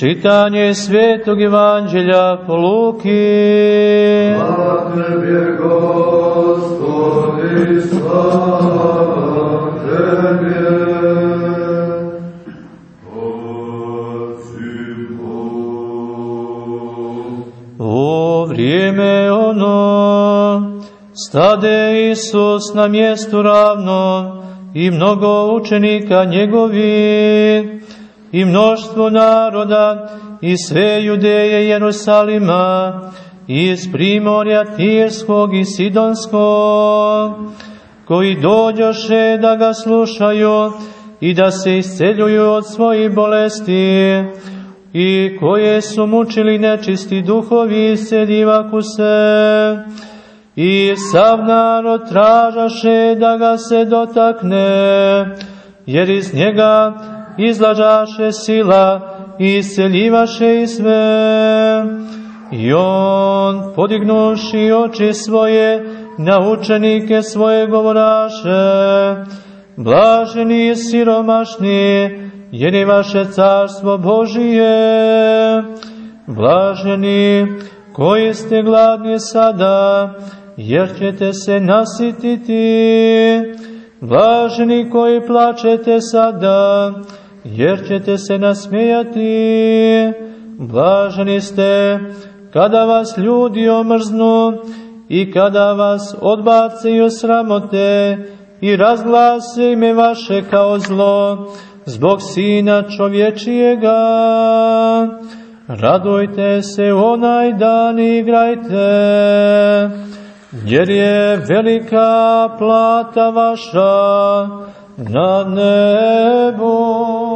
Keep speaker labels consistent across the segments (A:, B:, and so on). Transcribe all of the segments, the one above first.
A: Čitanje svetog evanđelja po Luki.
B: Slava Tebe, Gospodi, slava Tebe.
A: U vrijeme ono stade Isus na mjestu ravno i mnogo učenika njegovi i mnoštvo naroda i sve judeje Jerusalima i iz primorja Tijerskog i Sidonskog koji dođoše da ga slušaju i da se isceljuju od svojih bolesti i koje su mučili nečisti duhovi sedivaku se i sav narod tražaše da ga se dotakne jer iz njega izlažaše sila i seljivaše i sve. I on, podignuši oči svoje, na učenike svoje govoraše, blaženi i siromašni, jer je vaše carstvo Božije. Blaženi koji ste gladni sada, jer ćete se nasititi. Blaženi koji plačete sada, jer ćete se nasmijati. Blaženi ste kada vas ljudi omrznu i kada vas odbace i osramote i razglase ime vaše kao zlo zbog Sina čovječijega. Radujte se onaj dan i igrajte, jer je velika plata vaša na nebu.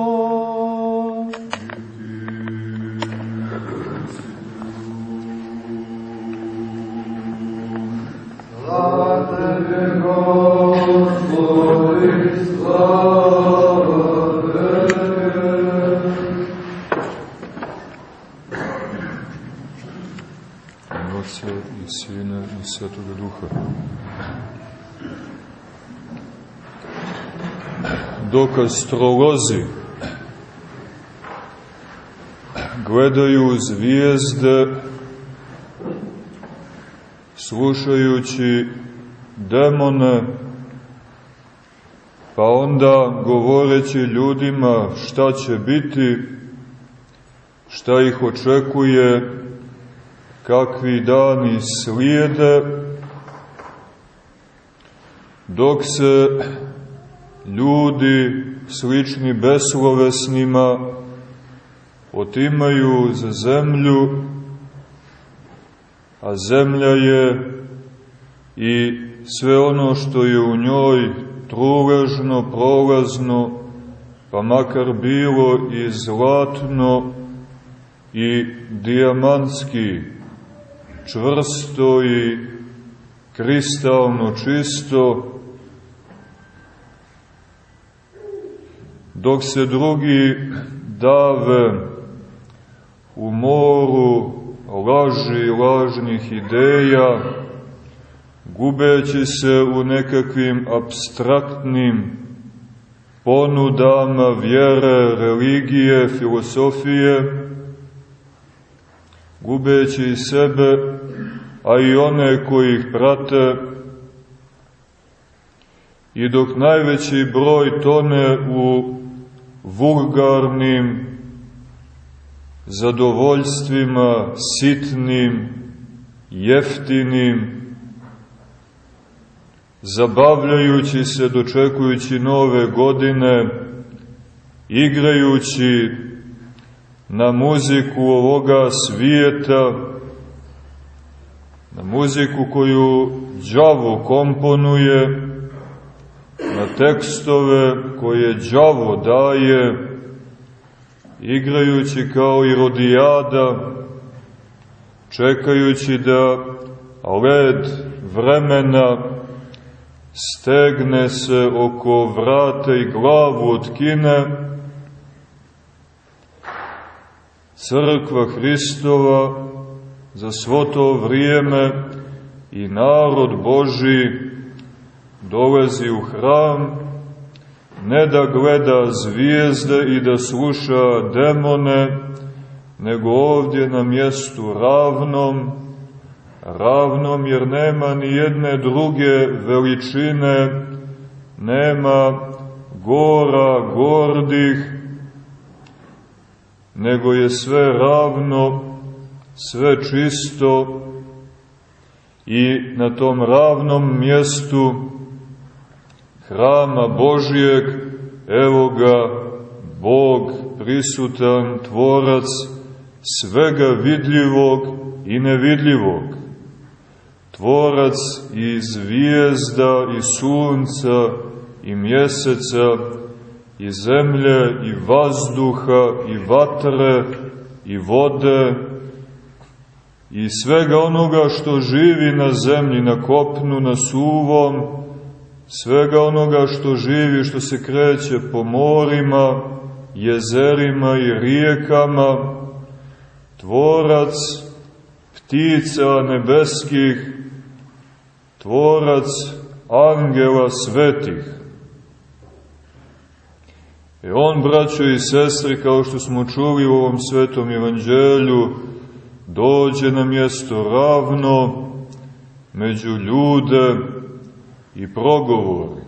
C: Svetoga astrolozi gledaju zvijezde, slušajući demone, pa onda govoreći ljudima šta će biti, šta ih očekuje, kakvi dani slijede, dok se ljudi slični beslovesnima otimaju za zemlju, a zemlja je i sve ono što je u njoj truležno, prolazno, pa makar bilo i zlatno i dijamantski, čvrsto i kristalno čisto, dok se drugi dave u moru laži i lažnih ideja, gubeći se u nekakvim abstraktnim ponudama vjere, religije, filosofije, gubeći sebe, a i one koji ih prate, i dok najveći broj tone u vulgarnim zadovoljstvima, sitnim, jeftinim, zabavljajući se, dočekujući nove godine, igrajući na muziku ovoga svijeta, na muziku koju đavo komponuje, na tekstove koje đavo daje, igrajući kao i rodijada, čekajući da led vremena stegne se oko vrata i glavu otkine, crkva Hristova za svo to vrijeme i narod Boži dolazi u hram, ne da gleda zvijezde i da sluša demone nego ovdje na mjestu ravnom, ravnom jer nema ni jedne druge veličine, nema gora gordih, nego je sve ravno, sve čisto i na tom ravnom mjestu hrama Božijeg, evo ga Bog prisutan, tvorac svega vidljivog i nevidljivog, tvorac i zvijezda i sunca i mjeseca i zemlje i vazduha i vatre i vode i svega onoga što živi na zemlji, na kopnu, na suvom, svega onoga što živi, što se kreće po morima, jezerima i rijekama, tvorac ptica nebeskih, tvorac angela svetih. E on, braćo i sestri, kao što smo čuli u ovom svetom evanđelju, dođe na mjesto ravno među ljude i progovori.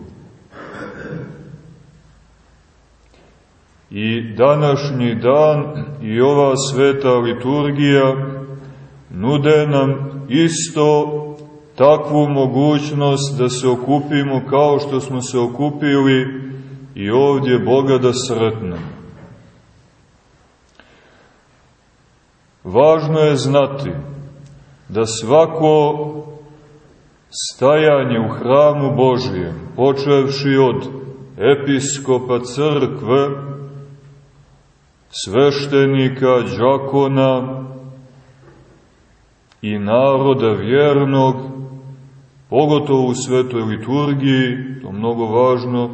C: I današnji dan i ova sveta liturgija nude nam isto takvu mogućnost da se okupimo kao što smo se okupili i ovdje Boga da sretnemo. Važno je znati da svako stajanje u hramu Božijem, počevši od episkopa crkve, sveštenika, džakona i naroda vjernog, pogotovo u svetoj liturgiji, to mnogo važno,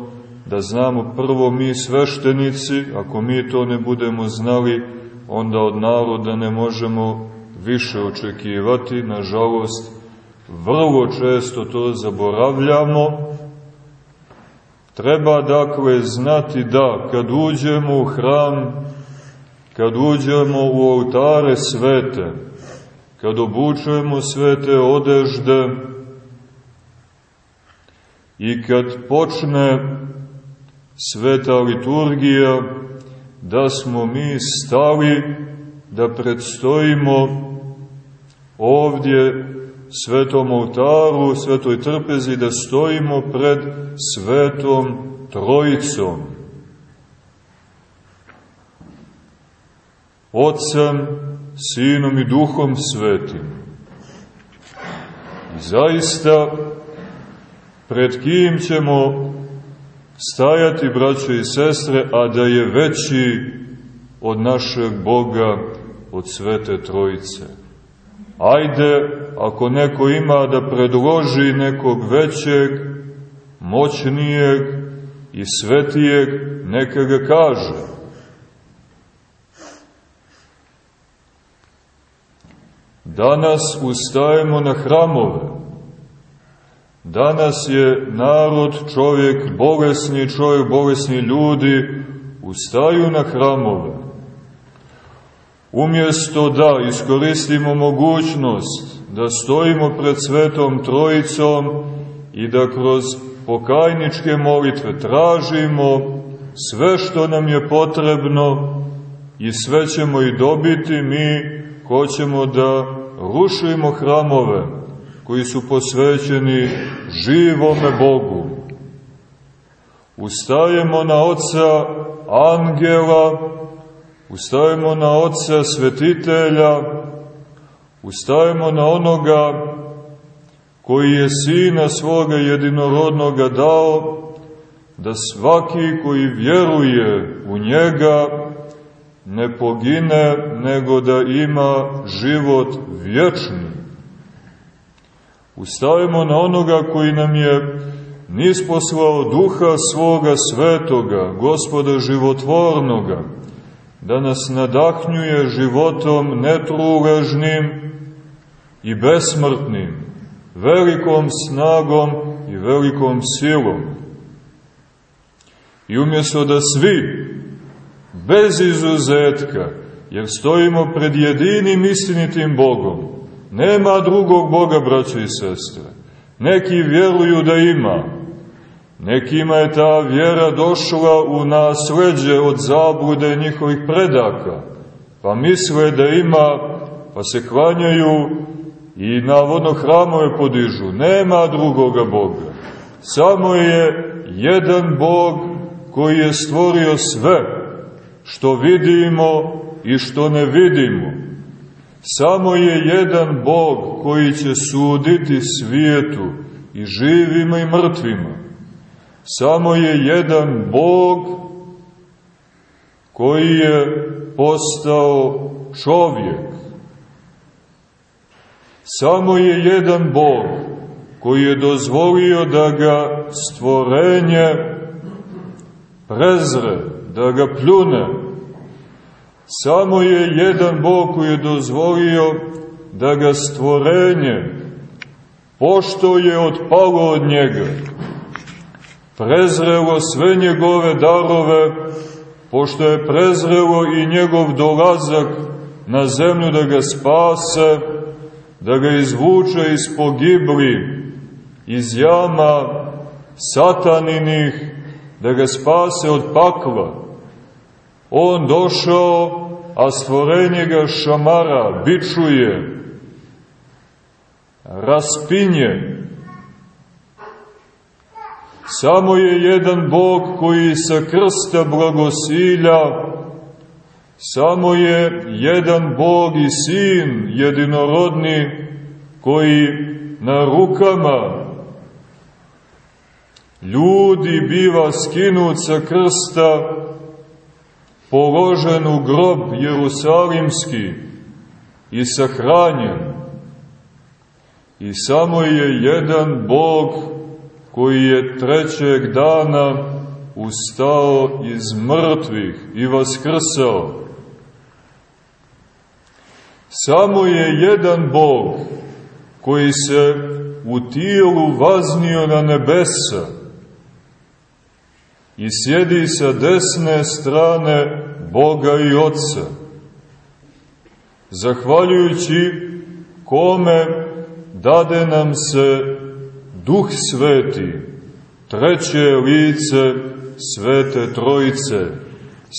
C: da znamo prvo mi sveštenici, ako mi to ne budemo znali, onda od naroda ne možemo više očekivati, nažalost, vrlo često to zaboravljamo. Treba dakle znati da kad uđemo u hram, kad uđemo u oltare svete, kad obučujemo svete odežde i kad počne sveta liturgija, da smo mi stali da predstojimo ovdje svetom oltaru, svetoj trpezi, da stojimo pred svetom trojicom. Otcem, Sinom i Duhom Svetim. I zaista, pred kim ćemo stajati, braćo i sestre, a da je veći od našeg Boga, od Svete Trojice. Ajde, ako neko ima da predloži nekog većeg, moćnijeg i svetijeg, neka ga kaže. Danas ustajemo na hramove, Danas je narod, čovjek, bolesni čovjek, bolesni ljudi, ustaju na hramove. Umjesto da iskoristimo mogućnost da stojimo pred Svetom Trojicom i da kroz pokajničke molitve tražimo sve što nam je potrebno i sve ćemo i dobiti, mi hoćemo da rušimo hramove, koji su posvećeni živome Bogu. Ustajemo na oca angela, ustajemo na oca svetitelja, ustajemo na onoga koji je sina svoga jedinorodnoga dao, da svaki koji vjeruje u njega ne pogine, nego da ima život vječni ustavimo na onoga koji nam je nisposlao duha svoga svetoga, gospoda životvornoga, da nas nadahnjuje životom netruležnim i besmrtnim, velikom snagom i velikom silom. I umjesto da svi, bez izuzetka, jer stojimo pred jedinim istinitim Bogom. Nema drugog Boga, braćo i sestre. Neki vjeruju da ima. Nekima je ta vjera došla u nasleđe od zablude njihovih predaka, pa misle da ima, pa se klanjaju i navodno hramove podižu. Nema drugoga Boga. Samo je jedan Bog koji je stvorio sve što vidimo i što ne vidimo. Samo je jedan Bog koji će suditi svijetu i živima i mrtvima. Samo je jedan Bog koji je postao čovjek. Samo je jedan Bog koji je dozvolio da ga stvorenje prezre, da ga pljune. Samo je jedan Bog koji je dozvolio da ga stvorenje, pošto je otpalo od njega, prezrelo sve njegove darove, pošto je prezrelo i njegov dolazak na zemlju da ga spase, da ga izvuče iz pogibli, iz jama sataninih, da ga spase od pakla. On došao, a stvorenje ga šamara, bičuje, raspinje. Samo je jedan Bog koji sa krsta blagosilja, samo je jedan Bog i Sin jedinorodni koji na rukama ljudi biva skinut sa krsta, položen u grob Jerusalimski i sahranjen. I samo je jedan Bog koji je trećeg dana ustao iz mrtvih i vaskrsao. Samo je jedan Bog koji se u tijelu vaznio na nebesa i sjedi sa desne strane Boga i Otca, zahvaljujući kome dade nam se Duh Sveti, treće lice Svete Trojice,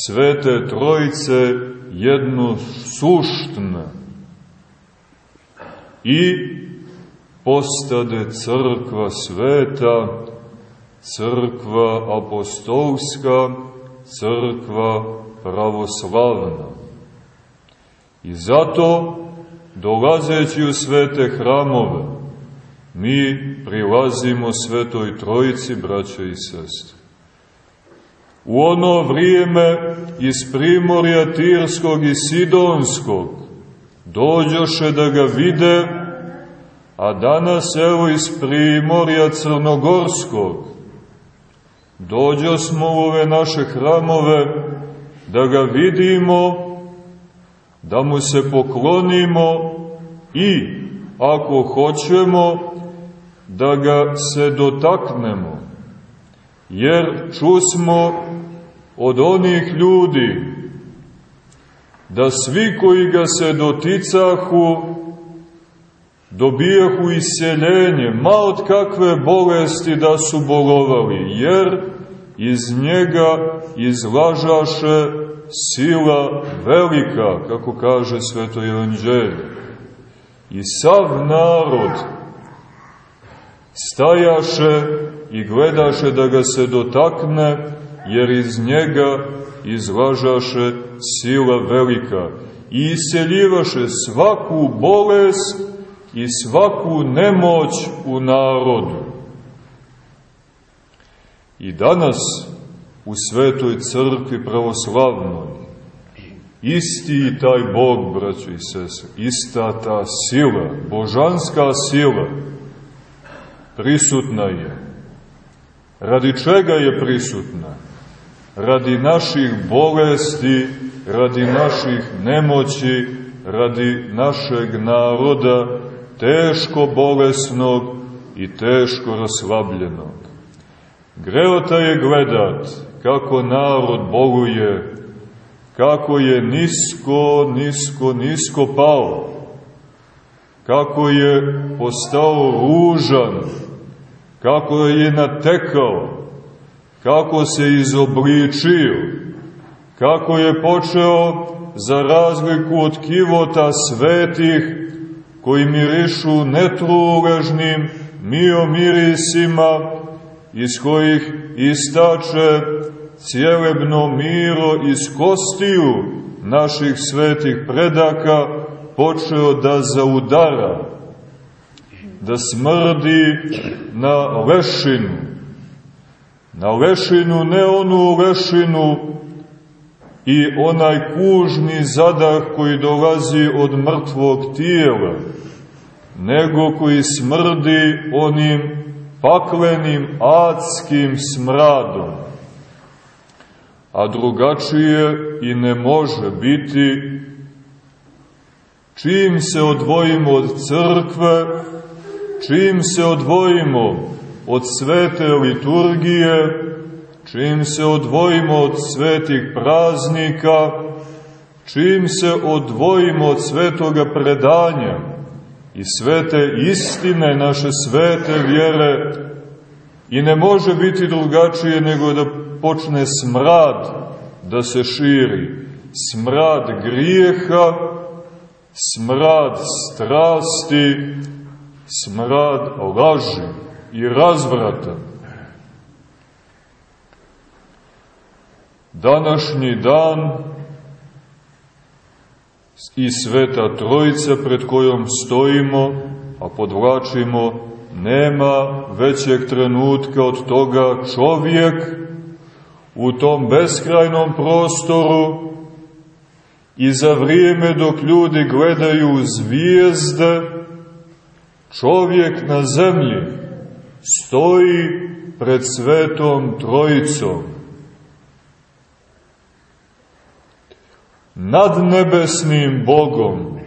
C: Svete Trojice jedno suštne i postade crkva sveta, crkva apostolska, crkva pravoslavna. I zato, dolazeći u svete hramove, mi prilazimo svetoj trojici, braćo i sestre. U ono vrijeme iz Primorja Tirskog i Sidonskog dođoše da ga vide, a danas evo iz Primorja Crnogorskog dođo smo u ove naše hramove da ga vidimo, da mu se poklonimo i, ako hoćemo, da ga se dotaknemo. Jer čusmo od onih ljudi da svi koji ga se doticahu dobijahu isjeljenje, ma od kakve bolesti da su bolovali, jer iz njega izlažaše sila velika, kako kaže sveto evanđelje. I sav narod stajaše i gledaše da ga se dotakne, jer iz njega izlažaše sila velika i iseljivaše svaku bolest i svaku nemoć u narodu. I danas u svetoj crkvi pravoslavnoj isti taj Bog, braćo i sese, ista ta sila, božanska sila, prisutna je. Radi čega je prisutna? Radi naših bolesti, radi naših nemoći, radi našeg naroda, teško bolesnog i teško raslabljenog. Greota je gledat kako narod boluje, kako je nisko, nisko, nisko pao, kako je postao ružan, kako je natekao, kako se izobličio, kako je počeo za razliku od kivota svetih koji mirišu netruležnim miomirisima iz kojih istače cijelebno miro iz kostiju naših svetih predaka počeo da zaudara, da smrdi na lešinu. Na lešinu, ne onu lešinu i onaj kužni zadah koji dolazi od mrtvog tijela, nego koji smrdi onim paklenim adskim smradom. A drugačije i ne može biti čim se odvojimo od crkve, čim se odvojimo od svete liturgije, čim se odvojimo od svetih praznika, čim se odvojimo od svetoga predanja i svete istine naše svete vjere i ne može biti drugačije nego da počne smrad da se širi, smrad grijeha, smrad strasti, smrad laži i razvrata. Današnji dan i Sveta Trojica pred kojom stojimo, a podvlačimo, nema većeg trenutka od toga čovjek u tom beskrajnom prostoru i za vrijeme dok ljudi gledaju zvijezde, čovjek na zemlji stoji pred Svetom Trojicom nad nebesnim Bogom,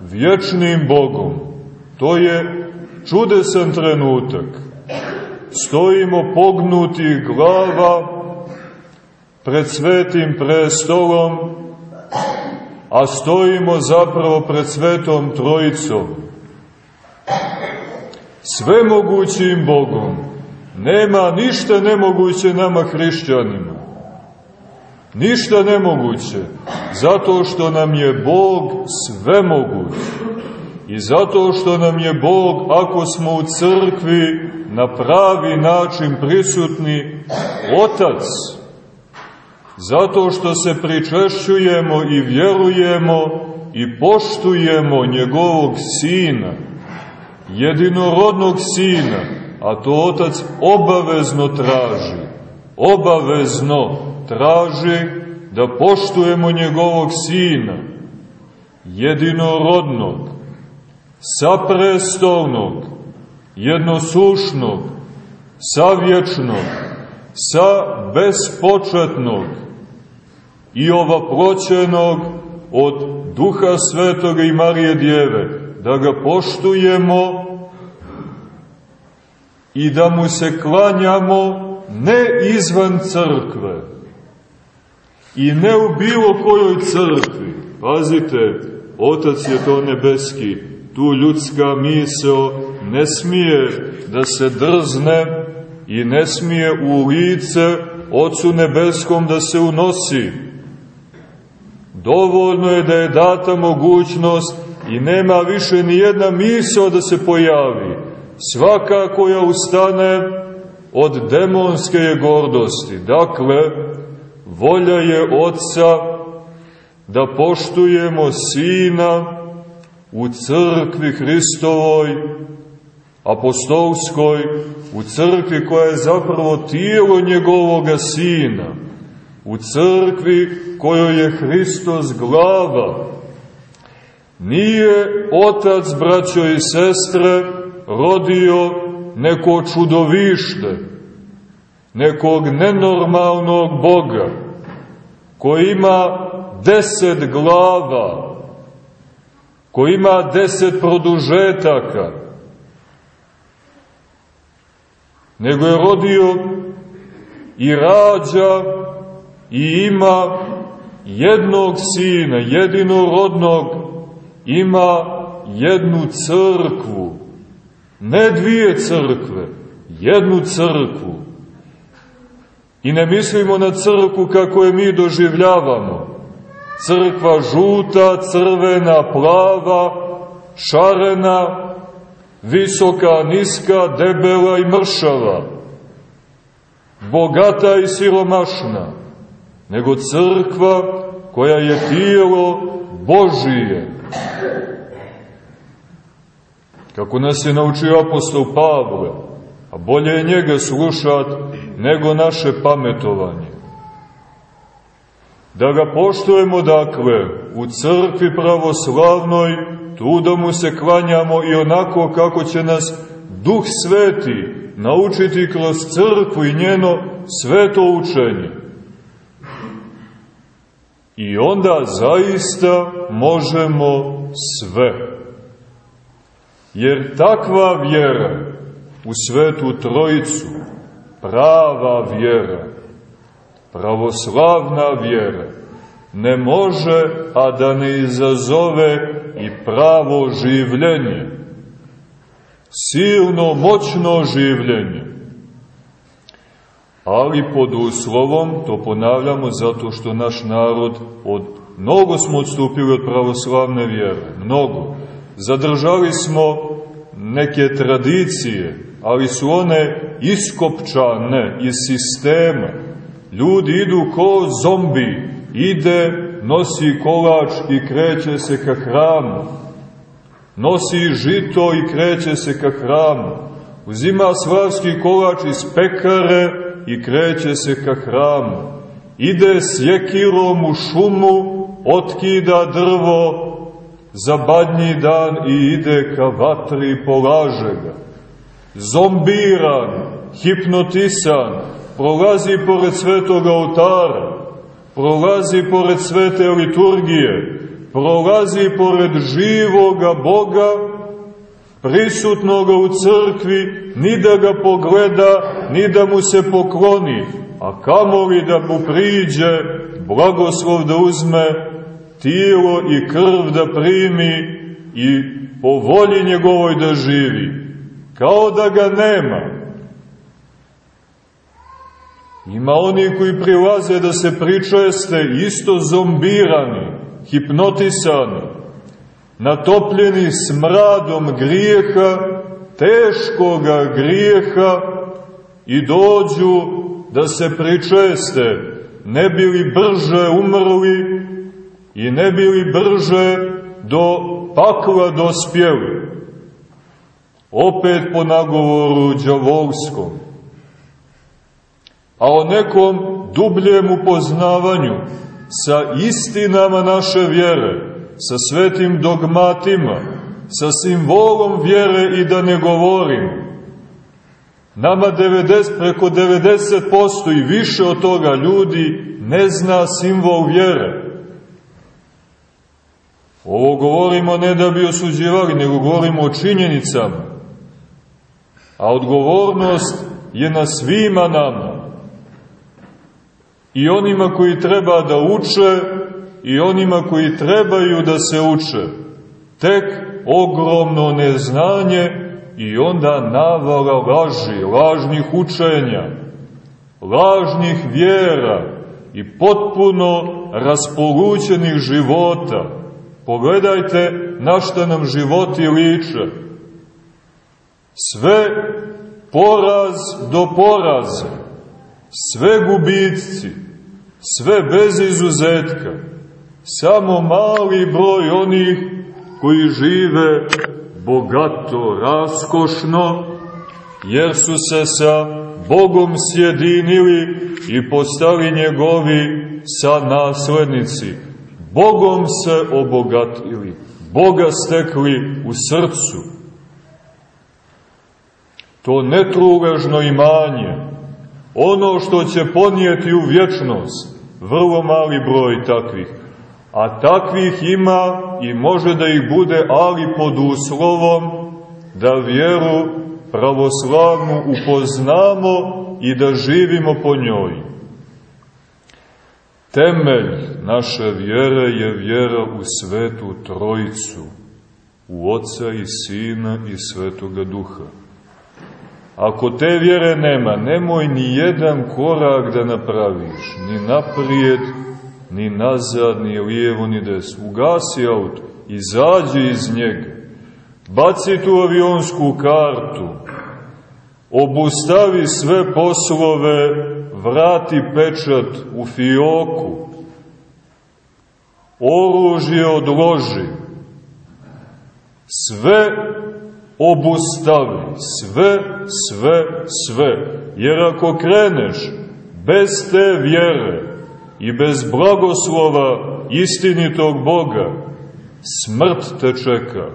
C: vječnim Bogom. To je čudesan trenutak. Stojimo pognuti glava pred svetim prestolom, a stojimo zapravo pred svetom trojicom. Svemogućim Bogom. Nema ništa nemoguće nama hrišćanima. Ništa nemoguće, zato što nam je Bog svemoguć. I zato što nam je Bog, ako smo u crkvi na pravi način prisutni, Otac. Zato što se pričešćujemo i vjerujemo i poštujemo njegovog Sina, jedinorodnog Sina, a to Otac obavezno traži. Obavezno traži da poštujemo njegovog sina, jedinorodnog, saprestolnog, jednosušnog, savječnog, sa bespočetnog i ovaproćenog od Duha Svetoga i Marije Djeve, da ga poštujemo i da mu se klanjamo ne izvan crkve, i ne u bilo kojoj crkvi. Pazite, Otac je to nebeski, tu ljudska misao ne smije da se drzne i ne smije u lice Otcu nebeskom da se unosi. Dovoljno je da je data mogućnost i nema više ni jedna misao da se pojavi. Svaka koja ustane od demonske je gordosti. Dakle, volja je Otca da poštujemo Sina u crkvi Hristovoj, apostolskoj, u crkvi koja je zapravo tijelo njegovoga Sina, u crkvi kojoj je Hristos glava. Nije Otac, braćo i sestre, rodio neko čudovište, nekog nenormalnog Boga, koji ima deset glava, koji ima deset produžetaka, nego je rodio i rađa i ima jednog sina, jedinorodnog, ima jednu crkvu, ne dvije crkve, jednu crkvu. I ne mislimo na crkvu kako je mi doživljavamo. Crkva žuta, crvena, plava, šarena, visoka, niska, debela i mršava, bogata i siromašna, nego crkva koja je tijelo Božije. Kako nas je naučio apostol Pavle, a bolje je njega slušat nego naše pametovanje. Da ga poštujemo, dakle, u crkvi pravoslavnoj, tu da mu se klanjamo i onako kako će nas Duh Sveti naučiti kroz crkvu i njeno sveto učenje. I onda zaista možemo sve. Jer takva vjera u svetu trojicu, prava vjera, pravoslavna vjera, ne može, a da ne izazove i pravo življenje, silno, moćno življenje. Ali pod uslovom, to ponavljamo zato što naš narod od mnogo smo odstupili od pravoslavne vjere, mnogo. Zadržali smo neke tradicije, ali su one iskopčane iz sistema. Ljudi idu ko zombi, ide, nosi kolač i kreće se ka hramu. Nosi žito i kreće se ka hramu. Uzima slavski kolač iz pekare i kreće se ka hramu. Ide s jekirom u šumu, otkida drvo, za badnji dan i ide ka vatri i polaže ga. Zombiran, hipnotisan, prolazi pored svetog oltara, prolazi pored svete liturgije, prolazi pored živoga Boga, prisutnoga u crkvi, ni da ga pogleda, ni da mu se pokloni, a kamoli da mu priđe, blagoslov da uzme, tijelo i krv da primi i po volji njegovoj da živi, kao da ga nema. Ima oni koji prilaze da se pričeste isto zombirani, hipnotisani, natopljeni smradom grijeha, teškoga grijeha i dođu da se pričeste, ne bili brže umrli i ne bili brže do pakla dospjeli. Opet po nagovoru džavolskom. A o nekom dubljem upoznavanju sa istinama naše vjere, sa svetim dogmatima, sa simbolom vjere i da ne govorim. Nama 90, preko 90% i više od toga ljudi ne zna simbol vjere. Ovo govorimo ne da bi osuđivali, nego govorimo o činjenicama. A odgovornost je na svima nama. I onima koji treba da uče, i onima koji trebaju da se uče. Tek ogromno neznanje i onda navala laži, lažnih učenja, lažnih vjera i potpuno raspolućenih života Pogledajte na šta nam životi liče. Sve poraz do poraza, sve gubitci, sve bez izuzetka, samo mali broj onih koji žive bogato, raskošno, jer su se sa Bogom sjedinili i postali njegovi sa naslednici Bogom se obogatili, Boga stekli u srcu. To netruležno imanje, ono što će ponijeti u vječnost, vrlo mali broj takvih, a takvih ima i može da ih bude, ali pod uslovom da vjeru pravoslavnu upoznamo i da živimo po njoj. Temelj naše vjere je vjera u svetu trojicu, u Otca i Sina i Svetoga Duha. Ako te vjere nema, nemoj ni jedan korak da napraviš, ni naprijed, ni nazad, ni lijevo, ni desno. Ugasi auto, izađi iz njega, baci tu avionsku kartu, obustavi sve poslove, vrati pečat u fioku, oružje odloži, sve obustavi, sve, sve, sve. Jer ako kreneš bez te vjere i bez blagoslova istinitog Boga, smrt te čeka,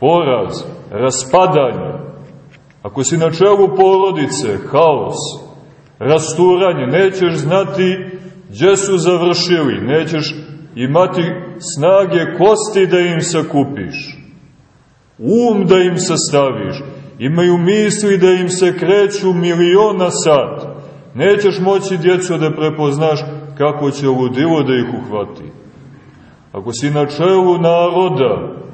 C: poraz, raspadanje. Ako si na čelu porodice, haos, rasturanje, nećeš znati gdje su završili, nećeš imati snage kosti da im sakupiš um da im sastaviš, imaju misli da im se kreću miliona sat. Nećeš moći djecu da prepoznaš kako će ludilo da ih uhvati. Ako si na čelu naroda,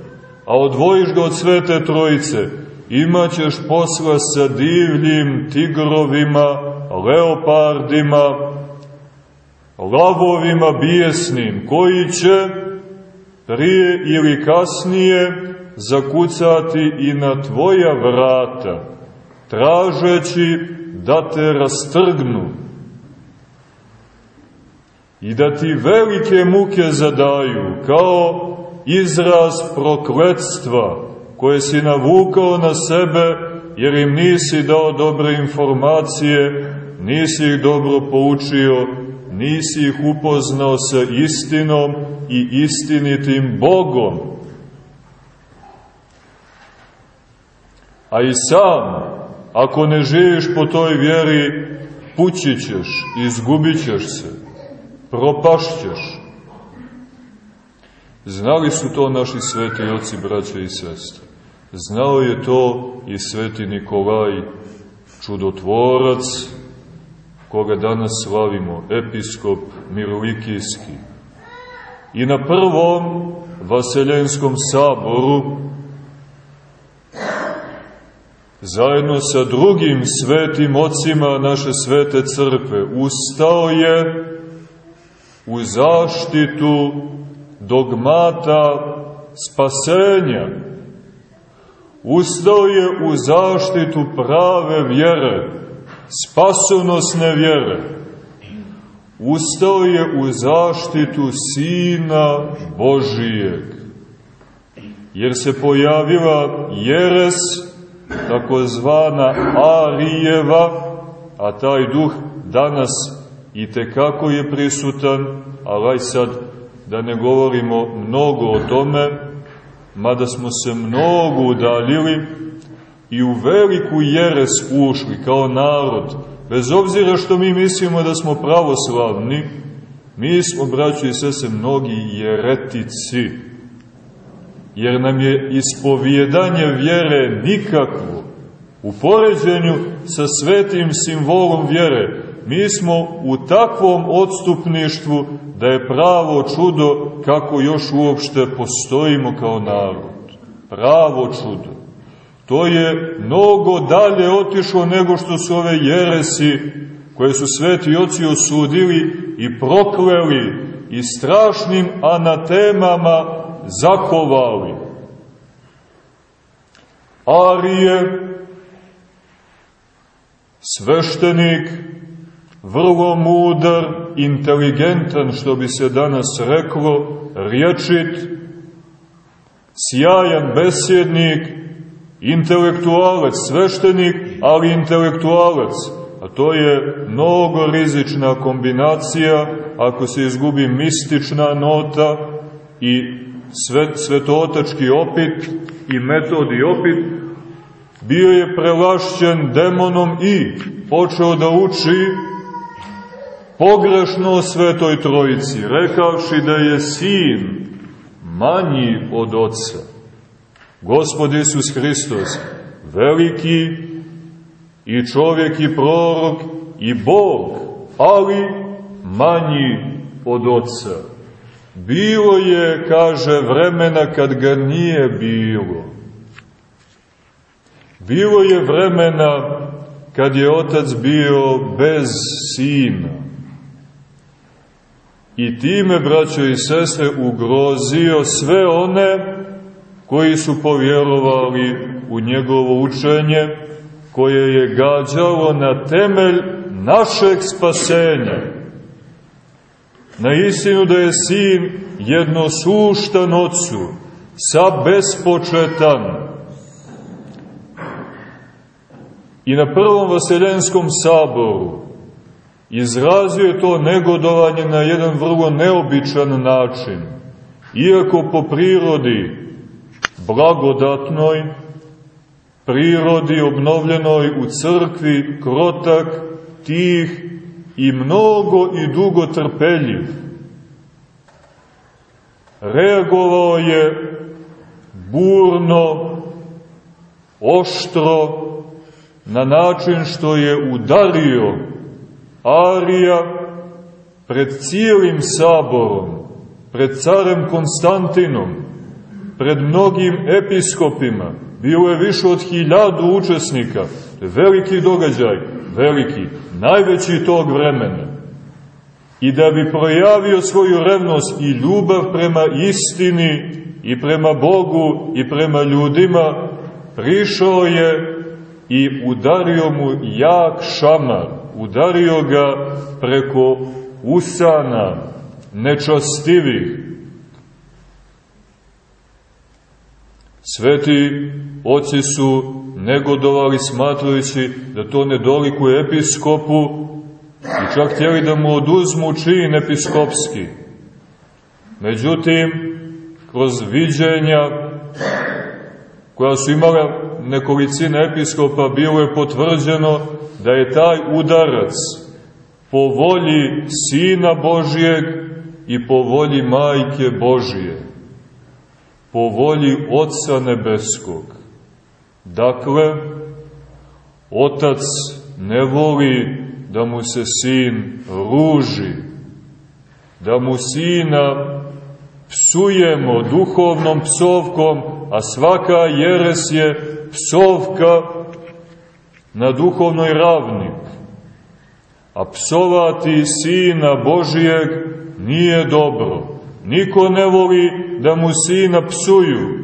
C: a odvojiš ga od svete trojice, imaćeš posla sa divljim tigrovima, leopardima, lavovima bijesnim, koji će prije ili kasnije zakucati i na tvoja vrata, tražeći da te rastrgnu i da ti velike muke zadaju kao izraz prokletstva koje si navukao na sebe jer im nisi dao dobre informacije, nisi ih dobro poučio, nisi ih upoznao sa istinom i istinitim Bogom. A i sam, ako ne živiš po toj vjeri, pući ćeš, izgubit ćeš se, propašćeš. Znali su to naši sveti oci, braće i sestre. Znao je to i sveti Nikolaj, čudotvorac, koga danas slavimo, episkop Mirovikijski. I na prvom Vaseljenskom saboru zajedno sa drugim svetim ocima naše svete crkve, ustao je u zaštitu dogmata spasenja. Ustao je u zaštitu prave vjere, spasonosne vjere. Ustao je u zaštitu Sina Božijeg, jer se pojavila jeres takozvana Arijeva, a taj duh danas i tekako je prisutan, ali aj sad da ne govorimo mnogo o tome, mada smo se mnogo udaljili i u veliku jeres ušli kao narod, bez obzira što mi mislimo da smo pravoslavni, mi smo, braći i sese, mnogi jeretici, jer nam je ispovjedanje vjere nikakvo. U poređenju sa svetim simvolom vjere, mi smo u takvom odstupništvu da je pravo čudo kako još uopšte postojimo kao narod. Pravo čudo. To je mnogo dalje otišlo nego što su ove jeresi koje su sveti oci osudili i prokleli i strašnim anatemama zakovali. Arije, sveštenik, vrlo mudar, inteligentan, što bi se danas reklo, riječit, sjajan besjednik, intelektualac, sveštenik, ali intelektualac, a to je mnogo rizična kombinacija ako se izgubi mistična nota i svet, svetotački opit i metod i opit, bio je prelašćen demonom i počeo da uči pogrešno o svetoj trojici, rekavši da je sin manji od oca. Gospod Isus Hristos, veliki i čovjek i prorok i Bog, ali manji od Otca. Bilo je, kaže, vremena kad ga nije bilo. Bilo je vremena kad je Otac bio bez Sina. I time, braćo i sestre, ugrozio sve one koji su povjerovali u njegovo učenje, koje je gađalo na temelj našeg spasenja. Na istinu da je sin jednosuštan ocu, sa bespočetan. I na prvom vaseljenskom saboru izrazio je to negodovanje na jedan vrlo neobičan način. Iako po prirodi blagodatnoj, prirodi obnovljenoj u crkvi, krotak, tih i mnogo i dugo trpeljiv. Reagovao je burno, oštro, na način što je udario Arija pred cijelim saborom, pred carem Konstantinom, pred mnogim episkopima, bilo je više od hiljadu učesnika, veliki događaj, veliki, najveći tog vremena. I da bi projavio svoju revnost i ljubav prema istini i prema Bogu i prema ljudima, prišao je i udario mu jak šamar, udario ga preko usana nečastivih, Sveti oci su negodovali smatrajući da to ne dolikuje episkopu i čak htjeli da mu oduzmu čin episkopski. Međutim, kroz viđenja koja su imala nekolicina episkopa, bilo je potvrđeno da je taj udarac po volji Sina Božijeg i po volji Majke Božije po volji Otca Nebeskog. Dakle, Otac ne voli da mu se sin ruži, da mu sina psujemo duhovnom psovkom, a svaka jeres je psovka na duhovnoj ravni. A psovati sina Božijeg nije dobro. Niko ne voli da mu sina psuju.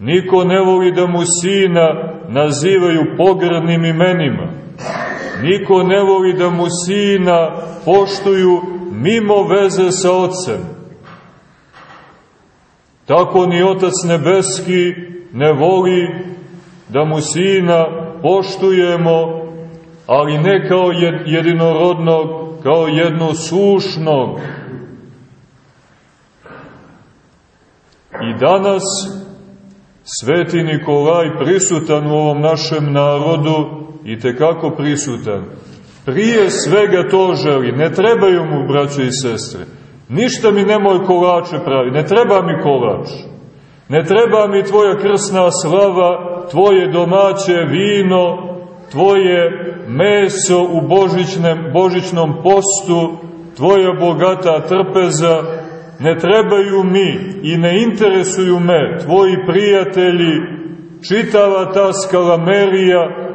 C: Niko ne voli da mu sina nazivaju pogradnim imenima. Niko ne voli da mu sina poštuju mimo veze sa ocem. Tako ni Otac Nebeski ne voli da mu sina poštujemo, ali ne kao jedinorodnog, kao jednosušnog, I danas Sveti Nikolaj prisutan u ovom našem narodu i te kako prisutan. Prije svega to želi, ne trebaju mu, braće i sestre, ništa mi nemoj kolače pravi, ne treba mi kolač, ne treba mi tvoja krsna slava, tvoje domaće vino, tvoje meso u božićnem, božićnom postu, tvoja bogata trpeza, ne trebaju mi i ne interesuju me tvoji prijatelji, čitava ta skalamerija,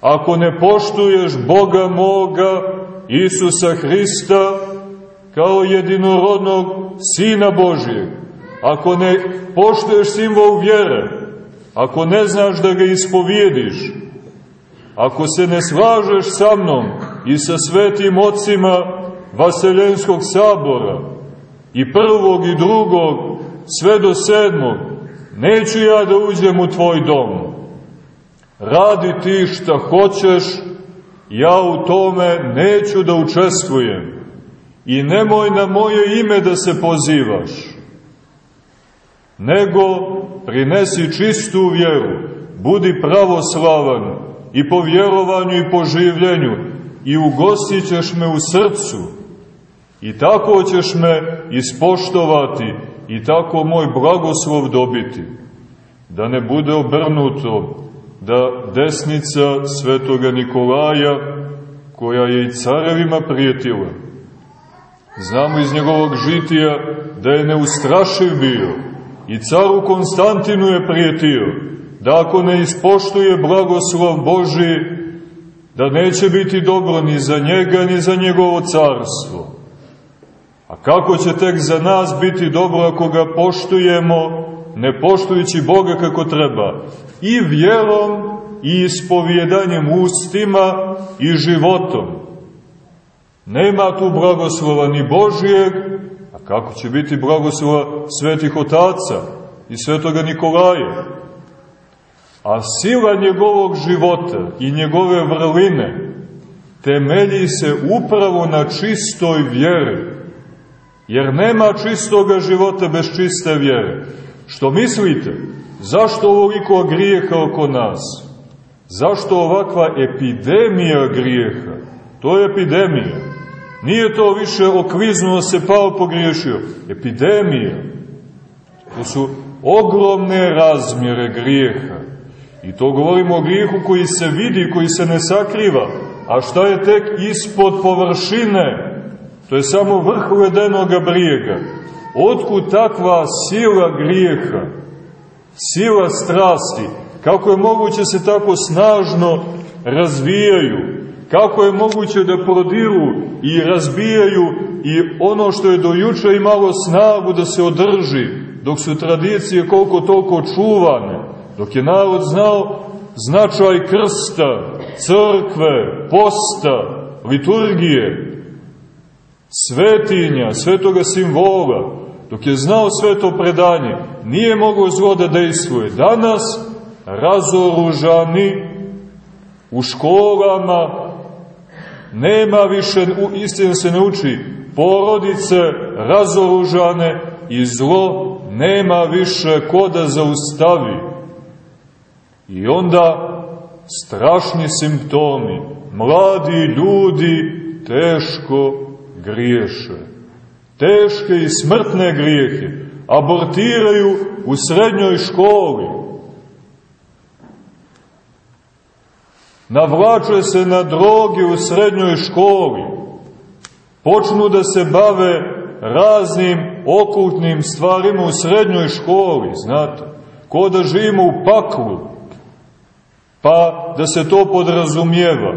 C: ako ne poštuješ Boga moga, Isusa Hrista, kao jedinorodnog Sina Božijeg, ako ne poštuješ simbol vjere, ako ne znaš da ga ispovijediš, ako se ne slažeš sa mnom i sa svetim ocima Vaseljenskog sabora, i prvog i drugog, sve do sedmog, neću ja da uđem u tvoj dom. Radi ti šta hoćeš, ja u tome neću da učestvujem. I nemoj na moje ime da se pozivaš, nego prinesi čistu vjeru, budi pravoslavan i po vjerovanju i po življenju i ugostit ćeš me u srcu, I tako ćeš me ispoštovati i tako moj blagoslov dobiti. Da ne bude obrnuto da desnica svetoga Nikolaja, koja je i carevima prijetila, Znamo iz njegovog žitija da je neustrašiv bio i caru Konstantinu je prijetio da ako ne ispoštuje blagoslov Boži, da neće biti dobro ni za njega ni za njegovo carstvo. A kako će tek za nas biti dobro ako ga poštujemo, ne poštujući Boga kako treba, i vjerom, i ispovjedanjem ustima, i životom. Nema tu blagoslova ni Božijeg, a kako će biti blagoslova svetih otaca i svetoga Nikolaja? A sila njegovog života i njegove vrline temelji se upravo na čistoj vjeri Jer nema čistoga života bez čiste vjere. Što mislite? Zašto ovoliko grijeha oko nas? Zašto ovakva epidemija grijeha? To je epidemija. Nije to više okviznuo se pao pogriješio. Epidemija. To su ogromne razmjere grijeha. I to govorimo o grijehu koji se vidi, koji se ne sakriva. A šta je tek ispod površine? To je samo vrh ledenog brijega. Otkud takva sila grijeha, sila strasti, kako je moguće se tako snažno razvijaju, kako je moguće da prodiru i razbijaju i ono što je do juče imalo snagu da se održi, dok su tradicije koliko toliko čuvane, dok je narod znao značaj krsta, crkve, posta, liturgije, svetinja, svetoga simbola, dok je znao sve to predanje, nije moglo zlo da dejstvuje. Danas, razoružani, u školama, nema više, istina se ne uči, porodice razoružane i zlo nema više ko da zaustavi. I onda strašni simptomi, mladi ljudi teško griješe. Teške i smrtne grijehe abortiraju u srednjoj školi. Navlače se na droge u srednjoj školi. Počnu da se bave raznim okultnim stvarima u srednjoj školi, znate. Ko da živimo u paklu, pa da se to podrazumijeva.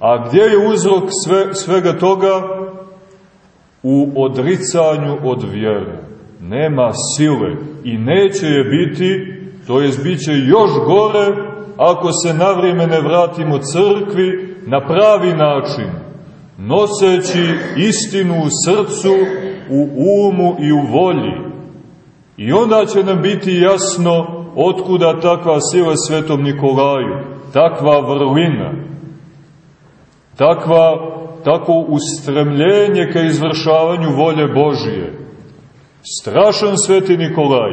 C: A gdje je uzrok sve, svega toga? U odricanju od vjere. Nema sile i neće je biti, to je bit će još gore ako se na vrijeme ne vratimo crkvi na pravi način, noseći istinu u srcu, u umu i u volji. I onda će nam biti jasno otkuda takva sila svetom Nikolaju, takva vrlina, takva tako ustremljenje ka izvršavanju volje Božije. Strašan sveti Nikolaj,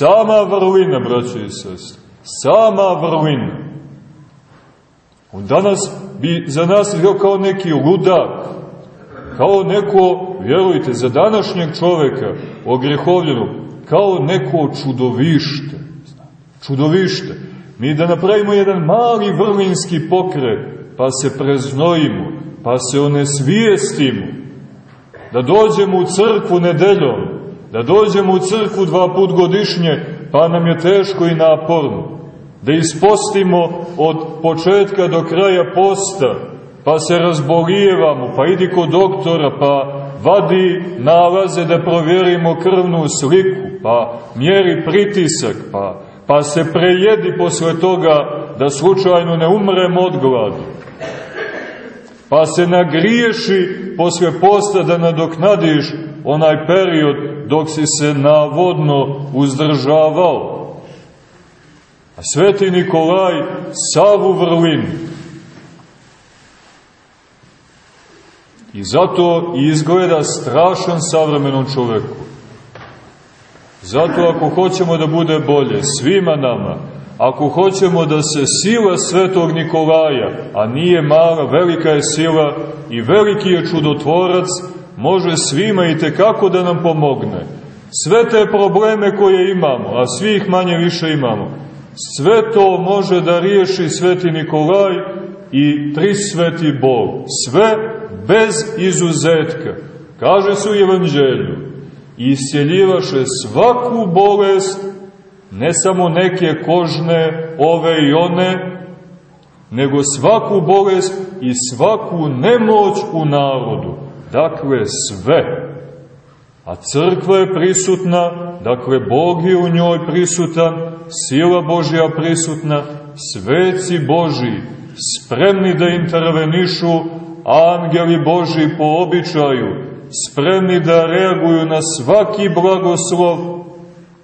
C: sama vrlina, braće i sestre, sama vrlina. On danas bi za nas bio kao neki ludak, kao neko, vjerujte, za današnjeg čoveka ogrehovljenog, kao neko čudovište. Čudovište. Mi da napravimo jedan mali vrlinski pokret, pa se preznojimo, pa se onesvijestimo, da dođemo u crkvu nedeljom, da dođemo u crkvu dva put godišnje, pa nam je teško i naporno, da ispostimo od početka do kraja posta, pa se razbolijevamo, pa idi kod doktora, pa vadi nalaze da provjerimo krvnu sliku, pa mjeri pritisak, pa, pa se prejedi posle toga da slučajno ne umremo od gladu pa se nagriješi posle posta da nadoknadiš onaj period dok si se navodno uzdržavao. A sveti Nikolaj savu vrlinu. I zato izgleda strašan savremenom čoveku. Zato ako hoćemo da bude bolje svima nama, ako hoćemo da se sila svetog Nikolaja, a nije mala, velika je sila i veliki je čudotvorac, može svima i tekako da nam pomogne. Sve te probleme koje imamo, a svih manje više imamo, sve to može da riješi sveti Nikolaj i tri sveti Bog. Sve bez izuzetka. Kaže se u evanđelju, isjeljivaše svaku bolest, ne samo neke kožne, ove i one, nego svaku bolest i svaku nemoć u narodu. Dakle, sve. A crkva je prisutna, dakle, Bog je u njoj prisutan, sila Božja prisutna, sveci Boži, spremni da intervenišu, angeli Boži po običaju, spremni da reaguju na svaki blagoslov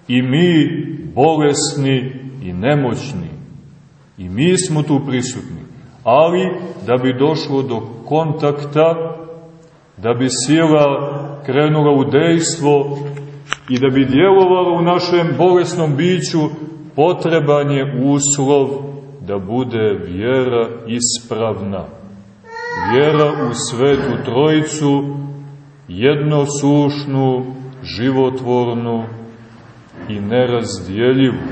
C: i mi bolesni i nemoćni. I mi smo tu prisutni. Ali da bi došlo do kontakta, da bi sila krenula u dejstvo i da bi djelovala u našem bolesnom biću, potreban je uslov da bude vjera ispravna. Vjera u svetu trojicu, jednosušnu, životvornu i nerazdjeljivu.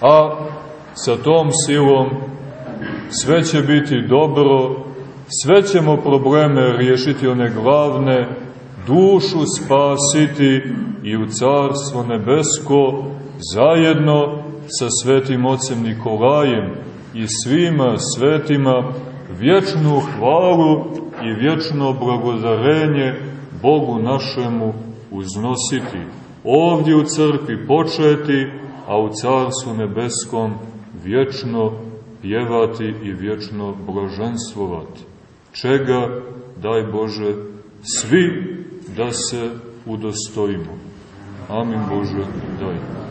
C: A sa tom silom sve će biti dobro, sve ćemo probleme riješiti one glavne, dušu spasiti i u Carstvo nebesko zajedno sa svetim ocem Nikolajem i svima svetima vječnu hvalu i vječno blagodarenje Bogu našemu uznositi. Ovdje u crkvi početi, a u Carstvu nebeskom vječno pjevati i vječno blaženstvovati. Čega, daj Bože, svi da se udostojimo. Amin Bože, daj.